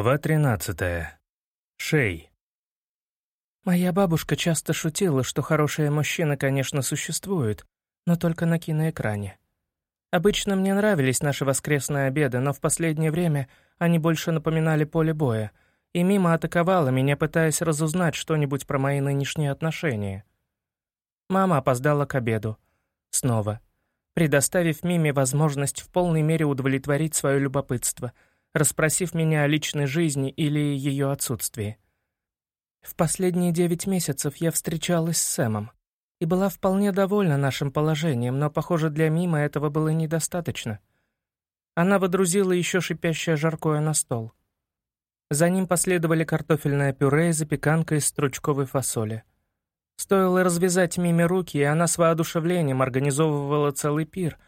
Глава 13. Шей. Моя бабушка часто шутила, что хорошие мужчины, конечно, существуют, но только на киноэкране. Обычно мне нравились наши воскресные обеды, но в последнее время они больше напоминали поле боя, и Мима атаковала меня, пытаясь разузнать что-нибудь про мои нынешние отношения. Мама опоздала к обеду. Снова. Предоставив Миме возможность в полной мере удовлетворить свое любопытство — расспросив меня о личной жизни или ее отсутствии. В последние девять месяцев я встречалась с Сэмом и была вполне довольна нашим положением, но, похоже, для Мима этого было недостаточно. Она водрузила еще шипящее жаркое на стол. За ним последовали картофельное пюре и запеканка из стручковой фасоли. Стоило развязать Миме руки, и она с воодушевлением организовывала целый пир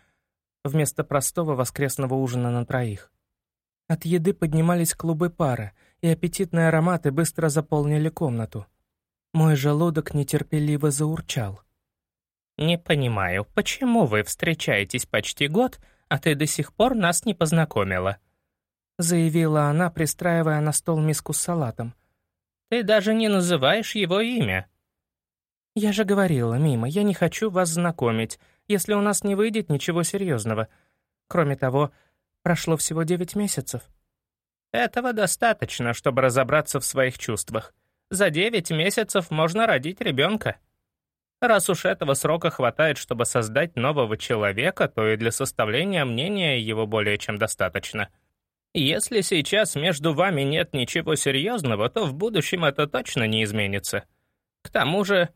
вместо простого воскресного ужина на троих. От еды поднимались клубы пара, и аппетитные ароматы быстро заполнили комнату. Мой желудок нетерпеливо заурчал. «Не понимаю, почему вы встречаетесь почти год, а ты до сих пор нас не познакомила?» заявила она, пристраивая на стол миску с салатом. «Ты даже не называешь его имя». «Я же говорила, Мима, я не хочу вас знакомить, если у нас не выйдет ничего серьезного. Кроме того, Прошло всего девять месяцев. Этого достаточно, чтобы разобраться в своих чувствах. За девять месяцев можно родить ребенка. Раз уж этого срока хватает, чтобы создать нового человека, то и для составления мнения его более чем достаточно. Если сейчас между вами нет ничего серьезного, то в будущем это точно не изменится. К тому же...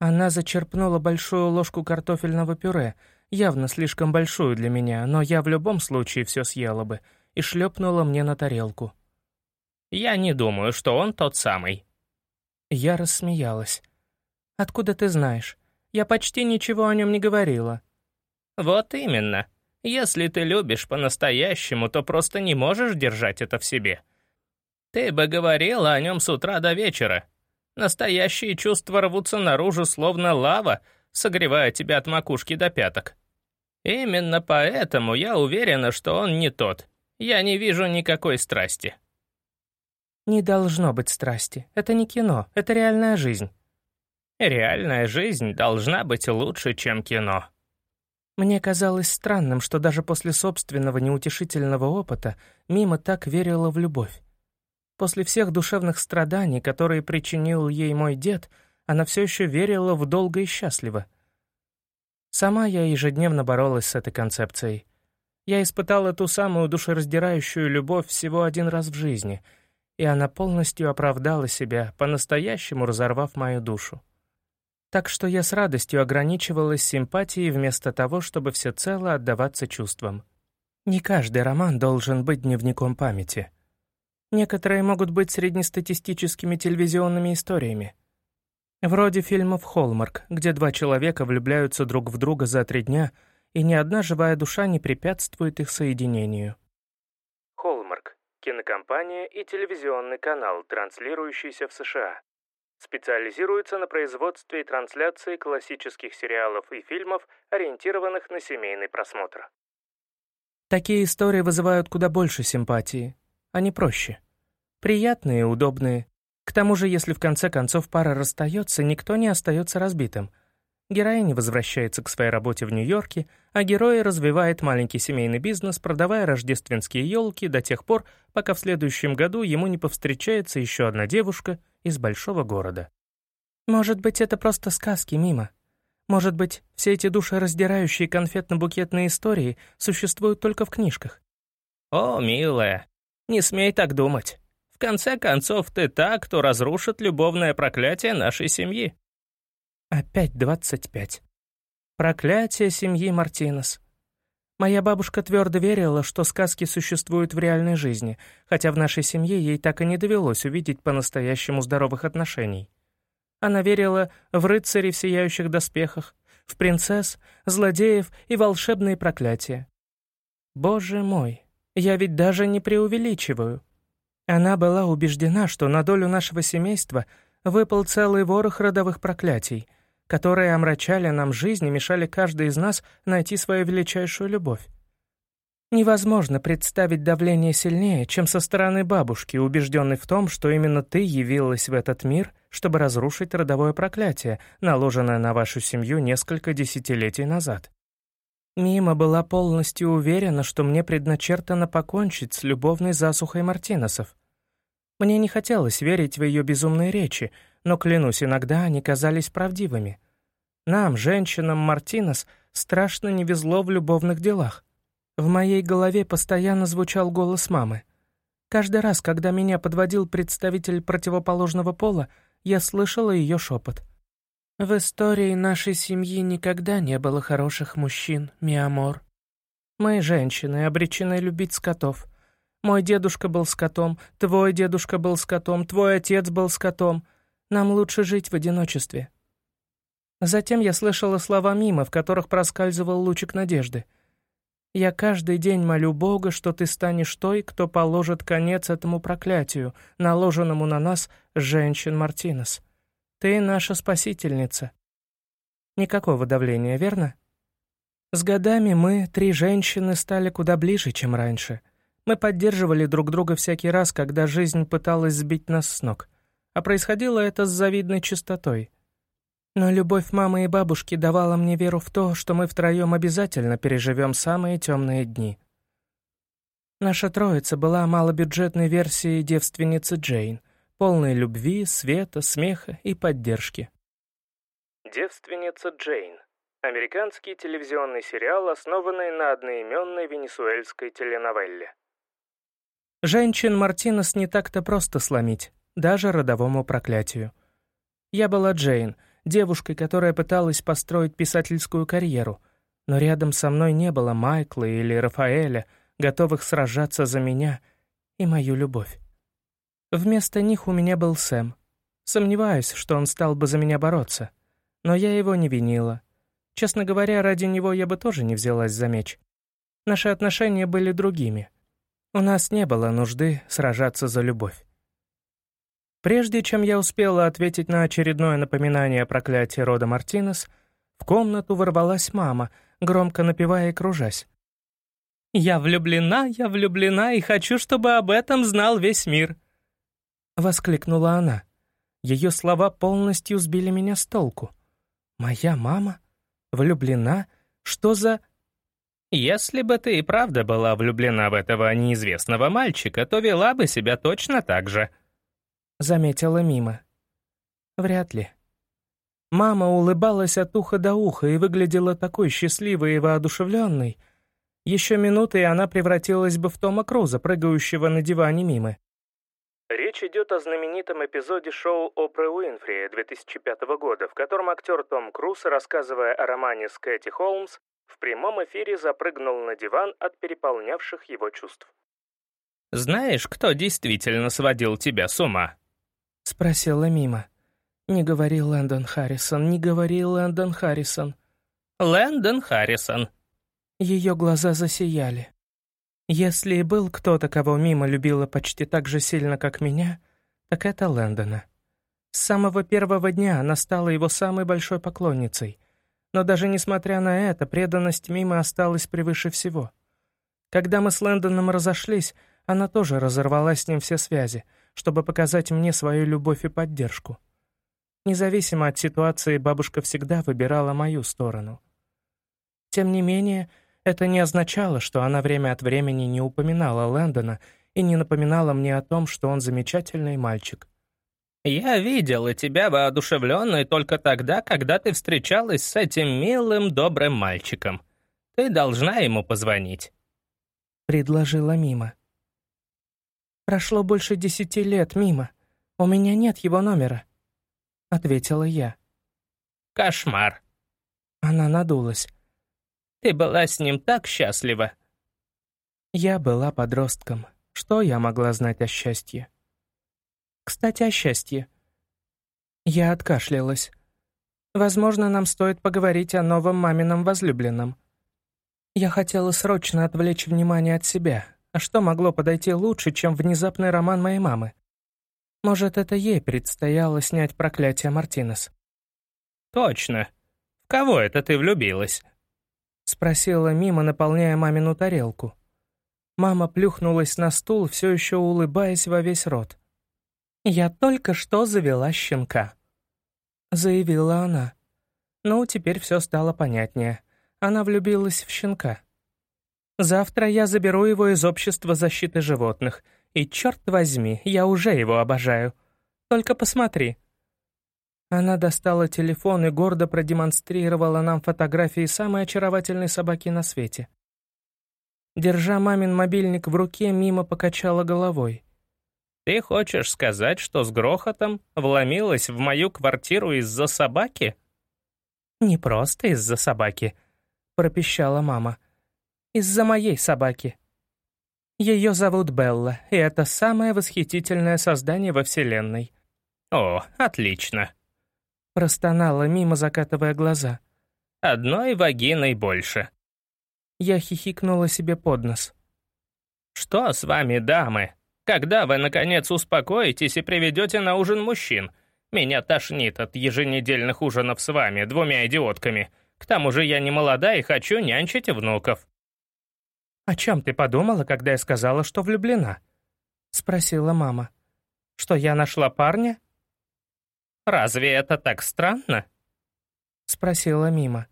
Она зачерпнула большую ложку картофельного пюре — явно слишком большую для меня, но я в любом случае все съела бы, и шлепнула мне на тарелку. «Я не думаю, что он тот самый». Я рассмеялась. «Откуда ты знаешь? Я почти ничего о нем не говорила». «Вот именно. Если ты любишь по-настоящему, то просто не можешь держать это в себе. Ты бы говорила о нем с утра до вечера. Настоящие чувства рвутся наружу, словно лава, согревая тебя от макушки до пяток. Именно поэтому я уверена, что он не тот. Я не вижу никакой страсти. Не должно быть страсти. Это не кино, это реальная жизнь. Реальная жизнь должна быть лучше, чем кино. Мне казалось странным, что даже после собственного неутешительного опыта Мима так верила в любовь. После всех душевных страданий, которые причинил ей мой дед — она все еще верила в долго и счастливо. Сама я ежедневно боролась с этой концепцией. Я испытала ту самую душераздирающую любовь всего один раз в жизни, и она полностью оправдала себя, по-настоящему разорвав мою душу. Так что я с радостью ограничивалась симпатией вместо того, чтобы всецело отдаваться чувствам. Не каждый роман должен быть дневником памяти. Некоторые могут быть среднестатистическими телевизионными историями — Вроде фильмов «Холмарк», где два человека влюбляются друг в друга за три дня, и ни одна живая душа не препятствует их соединению. Холмарк — кинокомпания и телевизионный канал, транслирующийся в США. Специализируется на производстве и трансляции классических сериалов и фильмов, ориентированных на семейный просмотр. Такие истории вызывают куда больше симпатии. Они проще. Приятные и удобные, к тому же, если в конце концов пара расстается, никто не остается разбитым. Героиня возвращается к своей работе в Нью-Йорке, а герой развивает маленький семейный бизнес, продавая рождественские елки до тех пор, пока в следующем году ему не повстречается еще одна девушка из большого города. Может быть, это просто сказки мимо. Может быть, все эти душераздирающие конфетно-букетные истории существуют только в книжках. О, милая, не смей так думать. Конце концов, ты та, кто разрушит любовное проклятие нашей семьи». Опять двадцать пять. Проклятие семьи Мартинес. Моя бабушка твердо верила, что сказки существуют в реальной жизни, хотя в нашей семье ей так и не довелось увидеть по-настоящему здоровых отношений. Она верила в рыцарей в сияющих доспехах, в принцесс, злодеев и волшебные проклятия. Боже мой, я ведь даже не преувеличиваю. Она была убеждена, что на долю нашего семейства выпал целый ворох родовых проклятий, которые омрачали нам жизнь и мешали каждой из нас найти свою величайшую любовь. Невозможно представить давление сильнее, чем со стороны бабушки, убежденной в том, что именно ты явилась в этот мир, чтобы разрушить родовое проклятие, наложенное на вашу семью несколько десятилетий назад. Мима была полностью уверена, что мне предначертано покончить с любовной засухой Мартинесов. Мне не хотелось верить в ее безумные речи, но, клянусь, иногда они казались правдивыми. Нам, женщинам Мартинес, страшно не везло в любовных делах. В моей голове постоянно звучал голос мамы. Каждый раз, когда меня подводил представитель противоположного пола, я слышала ее шепот. «В истории нашей семьи никогда не было хороших мужчин, миамор. Мы, женщины, обречены любить скотов. Мой дедушка был скотом, твой дедушка был скотом, твой отец был скотом. Нам лучше жить в одиночестве». Затем я слышала слова мимо, в которых проскальзывал лучик надежды. «Я каждый день молю Бога, что ты станешь той, кто положит конец этому проклятию, наложенному на нас, женщин Мартинес. Ты наша спасительница». Никакого давления, верно? С годами мы, три женщины, стали куда ближе, чем раньше — мы поддерживали друг друга всякий раз, когда жизнь пыталась сбить нас с ног. А происходило это с завидной чистотой. Но любовь мамы и бабушки давала мне веру в то, что мы втроем обязательно переживем самые темные дни. Наша троица была малобюджетной версией девственницы Джейн, полной любви, света, смеха и поддержки. Девственница Джейн. Американский телевизионный сериал, основанный на одноименной венесуэльской теленовелле. Женщин Мартинес не так-то просто сломить, даже родовому проклятию. Я была Джейн, девушкой, которая пыталась построить писательскую карьеру, но рядом со мной не было Майкла или Рафаэля, готовых сражаться за меня и мою любовь. Вместо них у меня был Сэм. Сомневаюсь, что он стал бы за меня бороться, но я его не винила. Честно говоря, ради него я бы тоже не взялась за меч. Наши отношения были другими — у нас не было нужды сражаться за любовь. Прежде чем я успела ответить на очередное напоминание о проклятии рода Мартинес, в комнату ворвалась мама, громко напевая и кружась. «Я влюблена, я влюблена и хочу, чтобы об этом знал весь мир!» Воскликнула она. Ее слова полностью сбили меня с толку. «Моя мама? Влюблена? Что за...» Если бы ты и правда была влюблена в этого неизвестного мальчика, то вела бы себя точно так же», — заметила Мима. «Вряд ли». Мама улыбалась от уха до уха и выглядела такой счастливой и воодушевленной. Еще минуты, и она превратилась бы в Тома Круза, прыгающего на диване Мимы. Речь идет о знаменитом эпизоде шоу Опры Уинфри 2005 года, в котором актер Том Круз, рассказывая о романе с Кэти Холмс, в прямом эфире запрыгнул на диван от переполнявших его чувств. «Знаешь, кто действительно сводил тебя с ума?» — спросила Мима. «Не говори Лэндон Харрисон, не говори Лэндон Харрисон». «Лэндон Харрисон». Ее глаза засияли. Если и был кто-то, кого Мима любила почти так же сильно, как меня, так это Лэндона. С самого первого дня она стала его самой большой поклонницей, но даже несмотря на это, преданность Мимы осталась превыше всего. Когда мы с Лэндоном разошлись, она тоже разорвала с ним все связи, чтобы показать мне свою любовь и поддержку. Независимо от ситуации, бабушка всегда выбирала мою сторону. Тем не менее, это не означало, что она время от времени не упоминала Лэндона и не напоминала мне о том, что он замечательный мальчик. «Я видела тебя воодушевленной только тогда, когда ты встречалась с этим милым, добрым мальчиком. Ты должна ему позвонить», — предложила Мима. «Прошло больше десяти лет, Мима. У меня нет его номера», — ответила я. «Кошмар». Она надулась. «Ты была с ним так счастлива». Я была подростком. Что я могла знать о счастье? Кстати, о счастье. Я откашлялась. Возможно, нам стоит поговорить о новом мамином возлюбленном. Я хотела срочно отвлечь внимание от себя. А что могло подойти лучше, чем внезапный роман моей мамы? Может, это ей предстояло снять проклятие Мартинес. «Точно. В кого это ты влюбилась?» Спросила Мима, наполняя мамину тарелку. Мама плюхнулась на стул, все еще улыбаясь во весь рот. «Я только что завела щенка», — заявила она. Ну, теперь все стало понятнее. Она влюбилась в щенка. «Завтра я заберу его из общества защиты животных, и, черт возьми, я уже его обожаю. Только посмотри». Она достала телефон и гордо продемонстрировала нам фотографии самой очаровательной собаки на свете. Держа мамин мобильник в руке, мимо покачала головой. «Ты хочешь сказать, что с грохотом вломилась в мою квартиру из-за собаки?» «Не просто из-за собаки», — пропищала мама. «Из-за моей собаки. Ее зовут Белла, и это самое восхитительное создание во Вселенной». «О, отлично», — простонала мимо, закатывая глаза. «Одной вагиной больше». Я хихикнула себе под нос. «Что с вами, дамы? Когда вы, наконец, успокоитесь и приведете на ужин мужчин? Меня тошнит от еженедельных ужинов с вами, двумя идиотками. К тому же я не молода и хочу нянчить внуков». «О чем ты подумала, когда я сказала, что влюблена?» — спросила мама. «Что я нашла парня?» «Разве это так странно?» — спросила Мима.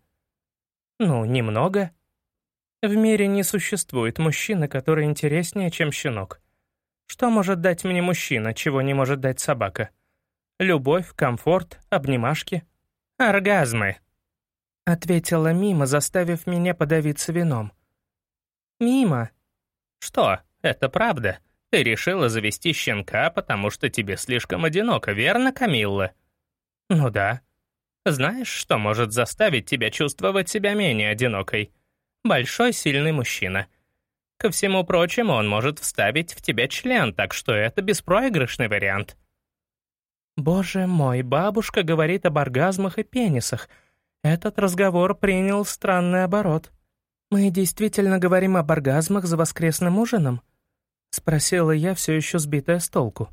«Ну, немного», в мире не существует мужчины, который интереснее, чем щенок. Что может дать мне мужчина, чего не может дать собака? Любовь, комфорт, обнимашки. Оргазмы. Ответила Мима, заставив меня подавиться вином. Мима. Что, это правда? Ты решила завести щенка, потому что тебе слишком одиноко, верно, Камилла? Ну да. Знаешь, что может заставить тебя чувствовать себя менее одинокой? Большой, сильный мужчина. Ко всему прочему, он может вставить в тебя член, так что это беспроигрышный вариант. Боже мой, бабушка говорит об оргазмах и пенисах. Этот разговор принял странный оборот. Мы действительно говорим об оргазмах за воскресным ужином? Спросила я, все еще сбитая с толку.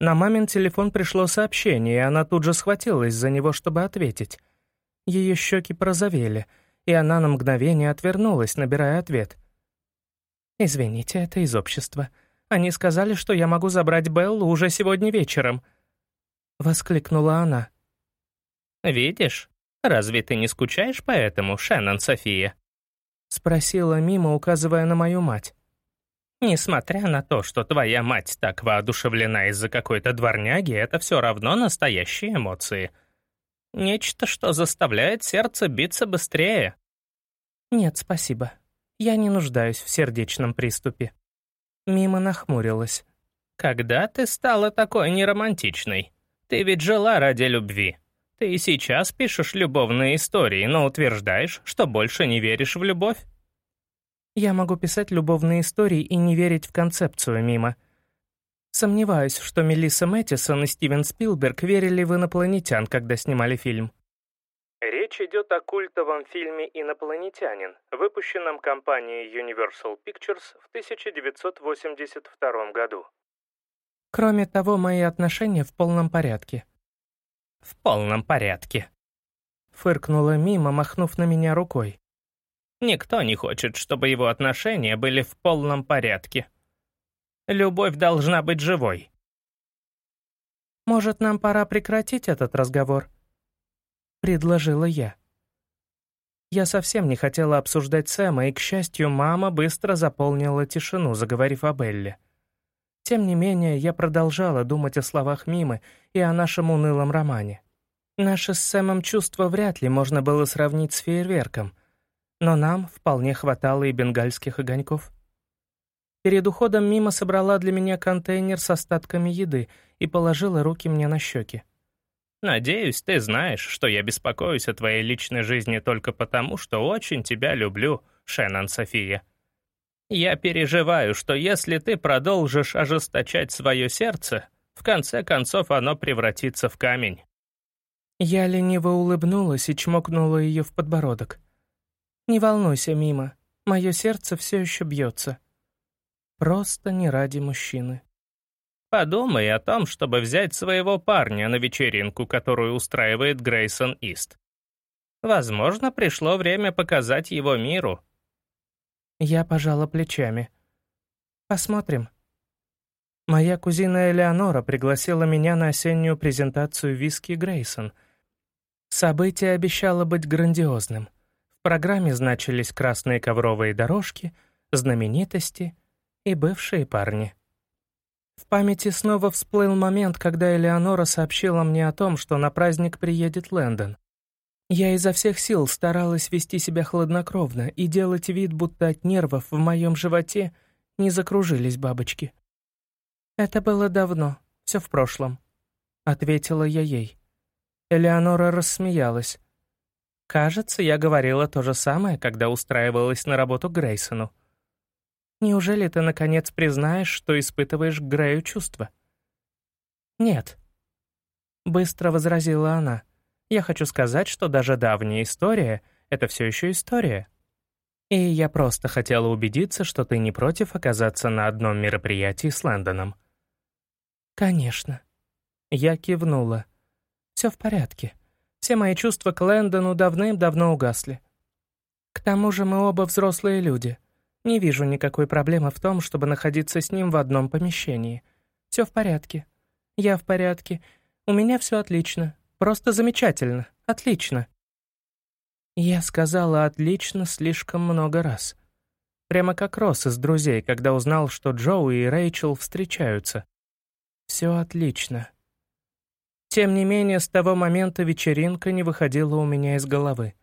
На мамин телефон пришло сообщение, и она тут же схватилась за него, чтобы ответить. Ее щеки прозовели — и она на мгновение отвернулась, набирая ответ. «Извините, это из общества. Они сказали, что я могу забрать Беллу уже сегодня вечером», — воскликнула она. «Видишь, разве ты не скучаешь по этому, Шеннон София?» — спросила Мима, указывая на мою мать. «Несмотря на то, что твоя мать так воодушевлена из-за какой-то дворняги, это все равно настоящие эмоции — Нечто, что заставляет сердце биться быстрее. Нет, спасибо. Я не нуждаюсь в сердечном приступе. Мима нахмурилась. Когда ты стала такой неромантичной? Ты ведь жила ради любви. Ты и сейчас пишешь любовные истории, но утверждаешь, что больше не веришь в любовь. Я могу писать любовные истории и не верить в концепцию Мима. Сомневаюсь, что Мелисса Мэттисон и Стивен Спилберг верили в инопланетян, когда снимали фильм. Речь идет о культовом фильме «Инопланетянин», выпущенном компанией Universal Pictures в 1982 году. Кроме того, мои отношения в полном порядке. «В полном порядке», — фыркнула Мима, махнув на меня рукой. «Никто не хочет, чтобы его отношения были в полном порядке». Любовь должна быть живой. «Может, нам пора прекратить этот разговор?» — предложила я. Я совсем не хотела обсуждать Сэма, и, к счастью, мама быстро заполнила тишину, заговорив о Белле. Тем не менее, я продолжала думать о словах Мимы и о нашем унылом романе. Наше с Сэмом чувство вряд ли можно было сравнить с фейерверком, но нам вполне хватало и бенгальских огоньков. Перед уходом мимо собрала для меня контейнер с остатками еды и положила руки мне на щеки. «Надеюсь, ты знаешь, что я беспокоюсь о твоей личной жизни только потому, что очень тебя люблю, Шеннон София. Я переживаю, что если ты продолжишь ожесточать свое сердце, в конце концов оно превратится в камень». Я лениво улыбнулась и чмокнула ее в подбородок. «Не волнуйся, Мима, мое сердце все еще бьется. Просто не ради мужчины. Подумай о том, чтобы взять своего парня на вечеринку, которую устраивает Грейсон Ист. Возможно, пришло время показать его миру. Я пожала плечами. Посмотрим. Моя кузина Элеонора пригласила меня на осеннюю презентацию виски Грейсон. Событие обещало быть грандиозным. Программе значились красные ковровые дорожки, знаменитости и бывшие парни. В памяти снова всплыл момент, когда Элеонора сообщила мне о том, что на праздник приедет Лэндон. Я изо всех сил старалась вести себя хладнокровно и делать вид, будто от нервов в моем животе не закружились бабочки. «Это было давно, все в прошлом», — ответила я ей. Элеонора рассмеялась. «Кажется, я говорила то же самое, когда устраивалась на работу Грейсону. Неужели ты, наконец, признаешь, что испытываешь к Грею чувства?» «Нет», — быстро возразила она. «Я хочу сказать, что даже давняя история — это все еще история. И я просто хотела убедиться, что ты не против оказаться на одном мероприятии с Лэндоном». «Конечно». Я кивнула. «Все в порядке. Все мои чувства к Лэндону давным-давно угасли. К тому же мы оба взрослые люди. Не вижу никакой проблемы в том, чтобы находиться с ним в одном помещении. Все в порядке. Я в порядке. У меня все отлично. Просто замечательно. Отлично. Я сказала «отлично» слишком много раз. Прямо как Росс из «Друзей», когда узнал, что Джоуи и Рэйчел встречаются. Все отлично. Тем не менее, с того момента вечеринка не выходила у меня из головы.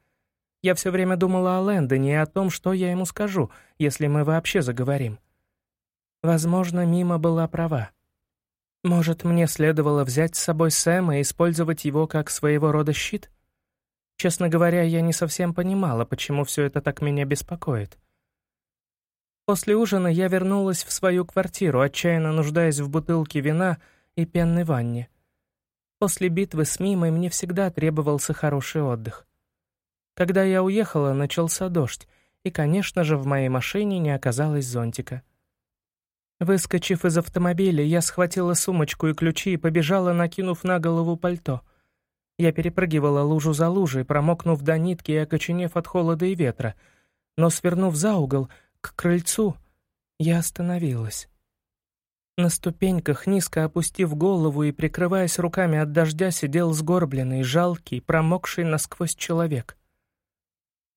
Я все время думала о Лэндоне и о том, что я ему скажу, если мы вообще заговорим. Возможно, Мима была права. Может, мне следовало взять с собой Сэма и использовать его как своего рода щит? Честно говоря, я не совсем понимала, почему все это так меня беспокоит. После ужина я вернулась в свою квартиру, отчаянно нуждаясь в бутылке вина и пенной ванне. После битвы с Мимой мне всегда требовался хороший отдых. Когда я уехала, начался дождь, и, конечно же, в моей машине не оказалось зонтика. Выскочив из автомобиля, я схватила сумочку и ключи и побежала, накинув на голову пальто. Я перепрыгивала лужу за лужей, промокнув до нитки и окоченев от холода и ветра, но, свернув за угол, к крыльцу, я остановилась. На ступеньках, низко опустив голову и прикрываясь руками от дождя, сидел сгорбленный, жалкий, промокший насквозь человек.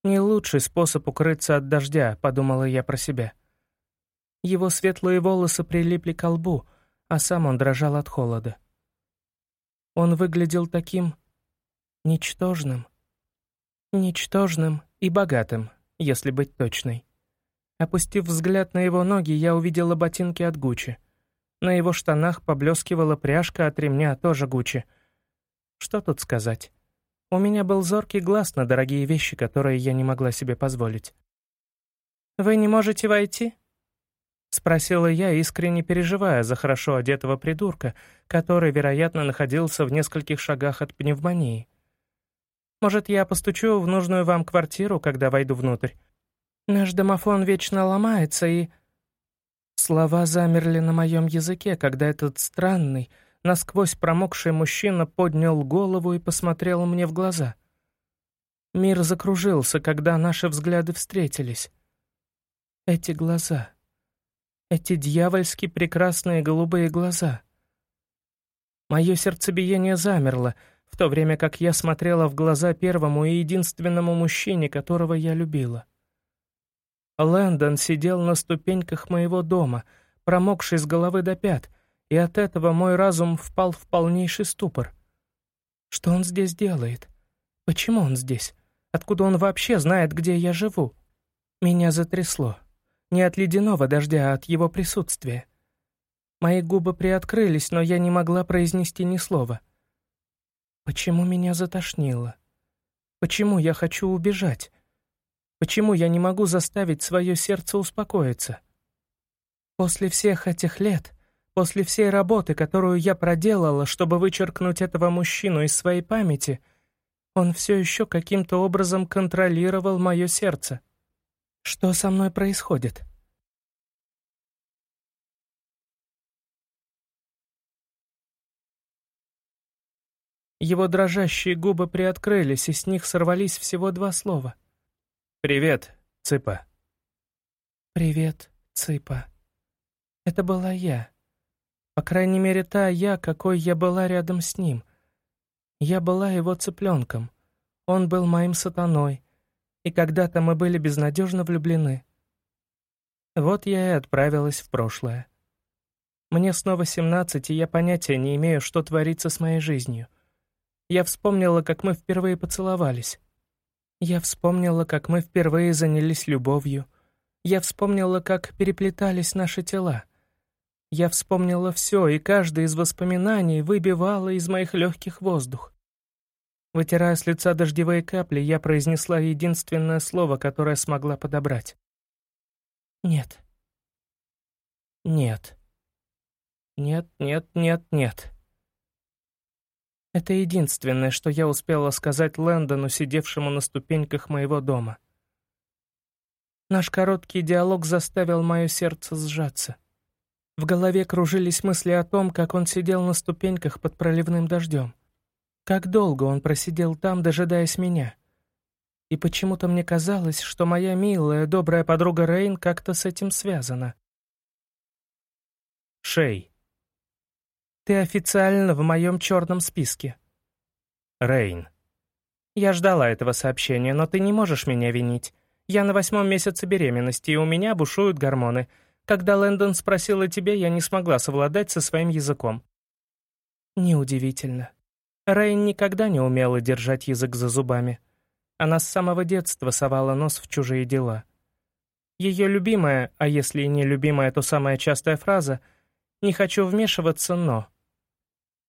«Не лучший способ укрыться от дождя», — подумала я про себя. Его светлые волосы прилипли к лбу, а сам он дрожал от холода. Он выглядел таким... ничтожным. Ничтожным и богатым, если быть точной. Опустив взгляд на его ноги, я увидела ботинки от Гуччи. На его штанах поблескивала пряжка от ремня, тоже Гуччи. Что тут сказать? У меня был зоркий глаз на дорогие вещи, которые я не могла себе позволить. «Вы не можете войти?» — спросила я, искренне переживая за хорошо одетого придурка, который, вероятно, находился в нескольких шагах от пневмонии. «Может, я постучу в нужную вам квартиру, когда войду внутрь? Наш домофон вечно ломается, и...» Слова замерли на моем языке, когда этот странный, насквозь промокший мужчина поднял голову и посмотрел мне в глаза. Мир закружился, когда наши взгляды встретились. Эти глаза. Эти дьявольски прекрасные голубые глаза. Мое сердцебиение замерло, в то время как я смотрела в глаза первому и единственному мужчине, которого я любила. Лэндон сидел на ступеньках моего дома, промокший с головы до пят, и от этого мой разум впал в полнейший ступор. Что он здесь делает? Почему он здесь? Откуда он вообще знает, где я живу? Меня затрясло. Не от ледяного дождя, а от его присутствия. Мои губы приоткрылись, но я не могла произнести ни слова. Почему меня затошнило? Почему я хочу убежать? Почему я не могу заставить свое сердце успокоиться? После всех этих лет После всей работы, которую я проделала, чтобы вычеркнуть этого мужчину из своей памяти, он все еще каким-то образом контролировал мое сердце. Что со мной происходит? Его дрожащие губы приоткрылись, и с них сорвались всего два слова. «Привет, Цыпа». «Привет, Цыпа». Это была я. По крайней мере, та я, какой я была рядом с ним. Я была его цыпленком. Он был моим сатаной. И когда-то мы были безнадежно влюблены. Вот я и отправилась в прошлое. Мне снова семнадцать, и я понятия не имею, что творится с моей жизнью. Я вспомнила, как мы впервые поцеловались. Я вспомнила, как мы впервые занялись любовью. Я вспомнила, как переплетались наши тела. Я вспомнила все, и каждое из воспоминаний выбивало из моих легких воздух. Вытирая с лица дождевые капли, я произнесла единственное слово, которое смогла подобрать. «Нет. Нет. Нет, нет, нет, нет». Это единственное, что я успела сказать Лэндону, сидевшему на ступеньках моего дома. Наш короткий диалог заставил мое сердце сжаться. В голове кружились мысли о том, как он сидел на ступеньках под проливным дождем. Как долго он просидел там, дожидаясь меня. И почему-то мне казалось, что моя милая, добрая подруга Рейн как-то с этим связана. Шей. Ты официально в моем черном списке. Рейн. Я ждала этого сообщения, но ты не можешь меня винить. Я на восьмом месяце беременности, и у меня бушуют гормоны. Когда Лэндон спросил о тебе, я не смогла совладать со своим языком. Неудивительно. Рейн никогда не умела держать язык за зубами. Она с самого детства совала нос в чужие дела. Ее любимая, а если и не любимая, то самая частая фраза «не хочу вмешиваться, но...»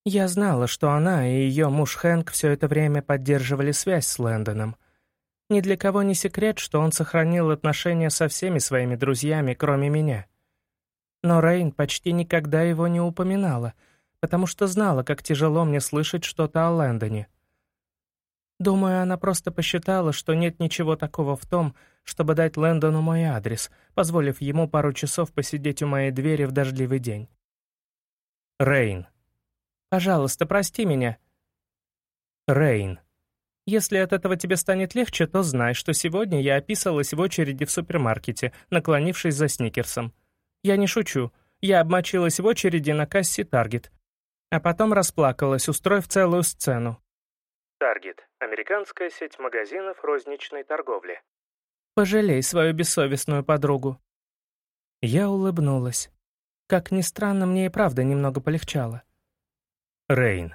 Я знала, что она и ее муж Хэнк все это время поддерживали связь с Лэндоном. Ни для кого не секрет, что он сохранил отношения со всеми своими друзьями, кроме меня. Но Рейн почти никогда его не упоминала, потому что знала, как тяжело мне слышать что-то о Лэндоне. Думаю, она просто посчитала, что нет ничего такого в том, чтобы дать Лэндону мой адрес, позволив ему пару часов посидеть у моей двери в дождливый день. Рейн. Пожалуйста, прости меня». Рейн. «Если от этого тебе станет легче, то знай, что сегодня я описалась в очереди в супермаркете, наклонившись за сникерсом. Я не шучу. Я обмочилась в очереди на кассе Таргет. А потом расплакалась, устроив целую сцену. Таргет — американская сеть магазинов розничной торговли. Пожалей свою бессовестную подругу. Я улыбнулась. Как ни странно, мне и правда немного полегчало. Рейн.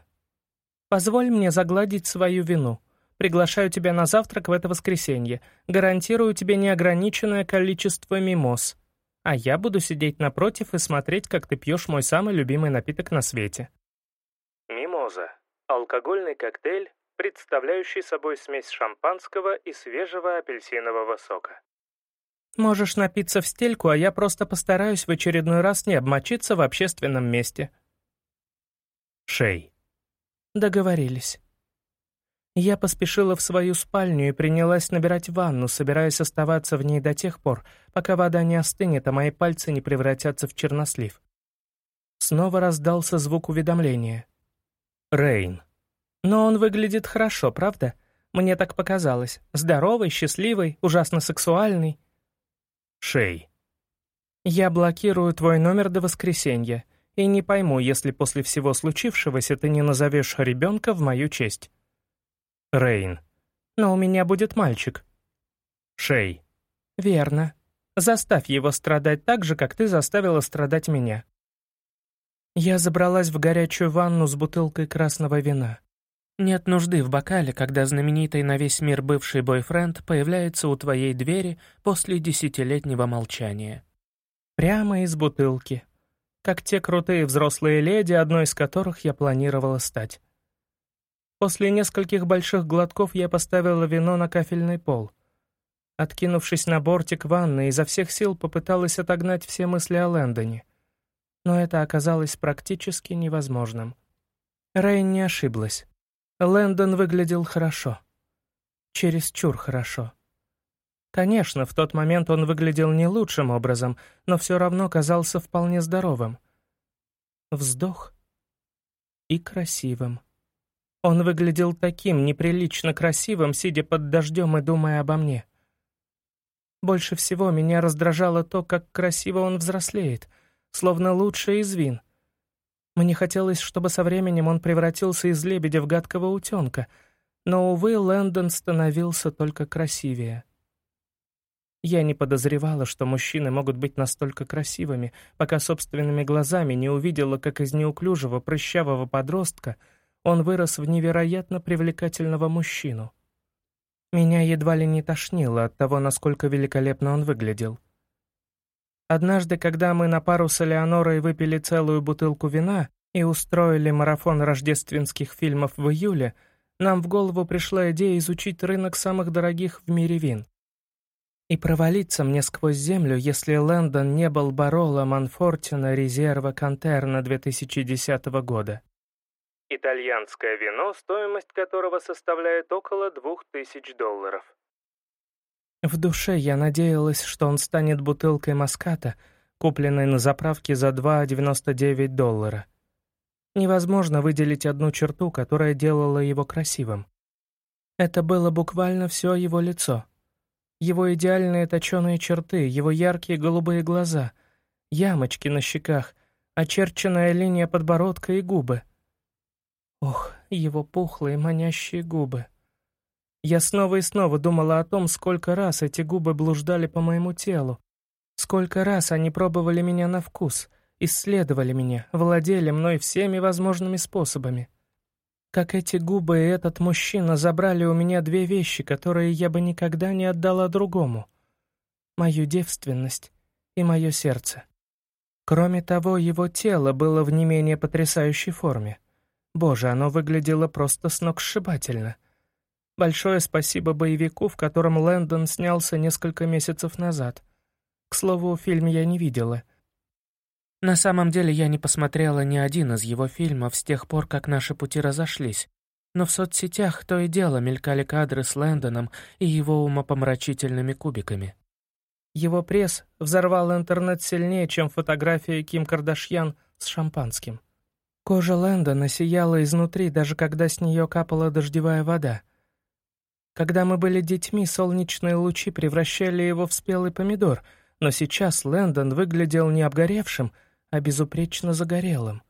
«Позволь мне загладить свою вину. Приглашаю тебя на завтрак в это воскресенье. Гарантирую тебе неограниченное количество мимоз. А я буду сидеть напротив и смотреть, как ты пьешь мой самый любимый напиток на свете». Мимоза. Алкогольный коктейль, представляющий собой смесь шампанского и свежего апельсинового сока. «Можешь напиться в стельку, а я просто постараюсь в очередной раз не обмочиться в общественном месте», Шей. Договорились. Я поспешила в свою спальню и принялась набирать ванну, собираясь оставаться в ней до тех пор, пока вода не остынет, а мои пальцы не превратятся в чернослив. Снова раздался звук уведомления. Рейн. Но он выглядит хорошо, правда? Мне так показалось. Здоровый, счастливый, ужасно сексуальный. Шей. Я блокирую твой номер до воскресенья и не пойму, если после всего случившегося ты не назовешь ребенка в мою честь. Рейн. Но у меня будет мальчик. Шей. Верно. Заставь его страдать так же, как ты заставила страдать меня. Я забралась в горячую ванну с бутылкой красного вина. Нет нужды в бокале, когда знаменитый на весь мир бывший бойфренд появляется у твоей двери после десятилетнего молчания. Прямо из бутылки, как те крутые взрослые леди, одной из которых я планировала стать. После нескольких больших глотков я поставила вино на кафельный пол. Откинувшись на бортик ванны, изо всех сил попыталась отогнать все мысли о Лэндоне. Но это оказалось практически невозможным. Рейн не ошиблась. Лэндон выглядел хорошо. Чересчур хорошо. Конечно, в тот момент он выглядел не лучшим образом, но все равно казался вполне здоровым. Вздох. И красивым. Он выглядел таким неприлично красивым, сидя под дождем и думая обо мне. Больше всего меня раздражало то, как красиво он взрослеет, словно лучшее из вин. Мне хотелось, чтобы со временем он превратился из лебедя в гадкого утенка, но, увы, Лэндон становился только красивее. Я не подозревала, что мужчины могут быть настолько красивыми, пока собственными глазами не увидела, как из неуклюжего, прыщавого подростка он вырос в невероятно привлекательного мужчину. Меня едва ли не тошнило от того, насколько великолепно он выглядел. Однажды, когда мы на пару с Элеонорой выпили целую бутылку вина и устроили марафон рождественских фильмов в июле, нам в голову пришла идея изучить рынок самых дорогих в мире вин. И провалиться мне сквозь землю, если Лэндон не был Бароло Манфортина резерва Кантерна 2010 года. Итальянское вино, стоимость которого составляет около 2000 долларов. В душе я надеялась, что он станет бутылкой маската, купленной на заправке за 2,99 доллара. Невозможно выделить одну черту, которая делала его красивым. Это было буквально все его лицо. Его идеальные точеные черты, его яркие голубые глаза, ямочки на щеках, очерченная линия подбородка и губы. Ох, его пухлые манящие губы. Я снова и снова думала о том, сколько раз эти губы блуждали по моему телу, сколько раз они пробовали меня на вкус, исследовали меня, владели мной всеми возможными способами. Как эти губы и этот мужчина забрали у меня две вещи, которые я бы никогда не отдала другому. Мою девственность и мое сердце. Кроме того, его тело было в не менее потрясающей форме. Боже, оно выглядело просто сногсшибательно — Большое спасибо боевику, в котором Лэндон снялся несколько месяцев назад. К слову, фильм я не видела. На самом деле я не посмотрела ни один из его фильмов с тех пор, как наши пути разошлись. Но в соцсетях то и дело мелькали кадры с Лэндоном и его умопомрачительными кубиками. Его пресс взорвал интернет сильнее, чем фотография Ким Кардашьян с шампанским. Кожа Лэндона сияла изнутри, даже когда с нее капала дождевая вода. Когда мы были детьми, солнечные лучи превращали его в спелый помидор, но сейчас Лэндон выглядел не обгоревшим, а безупречно загорелым.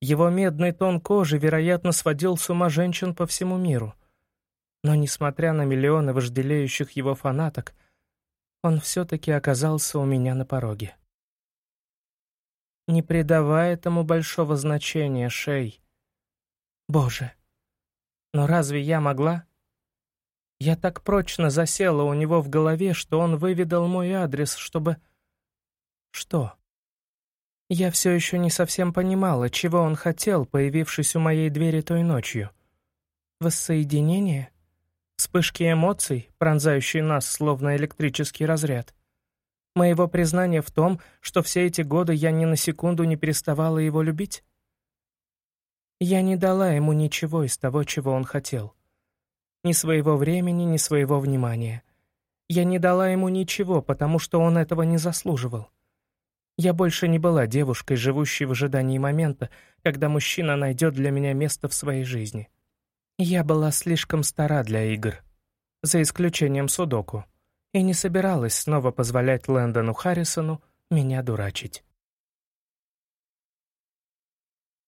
Его медный тон кожи, вероятно, сводил с ума женщин по всему миру. Но, несмотря на миллионы вожделеющих его фанаток, он все-таки оказался у меня на пороге. Не придавая этому большого значения, Шей. Боже, но разве я могла? Я так прочно засела у него в голове, что он выведал мой адрес, чтобы... Что? Я все еще не совсем понимала, чего он хотел, появившись у моей двери той ночью. Воссоединение? Вспышки эмоций, пронзающие нас, словно электрический разряд? Моего признания в том, что все эти годы я ни на секунду не переставала его любить? Я не дала ему ничего из того, чего он хотел. Ни своего времени, ни своего внимания. Я не дала ему ничего, потому что он этого не заслуживал. Я больше не была девушкой, живущей в ожидании момента, когда мужчина найдет для меня место в своей жизни. Я была слишком стара для игр, за исключением судоку, и не собиралась снова позволять Лэндону Харрисону меня дурачить.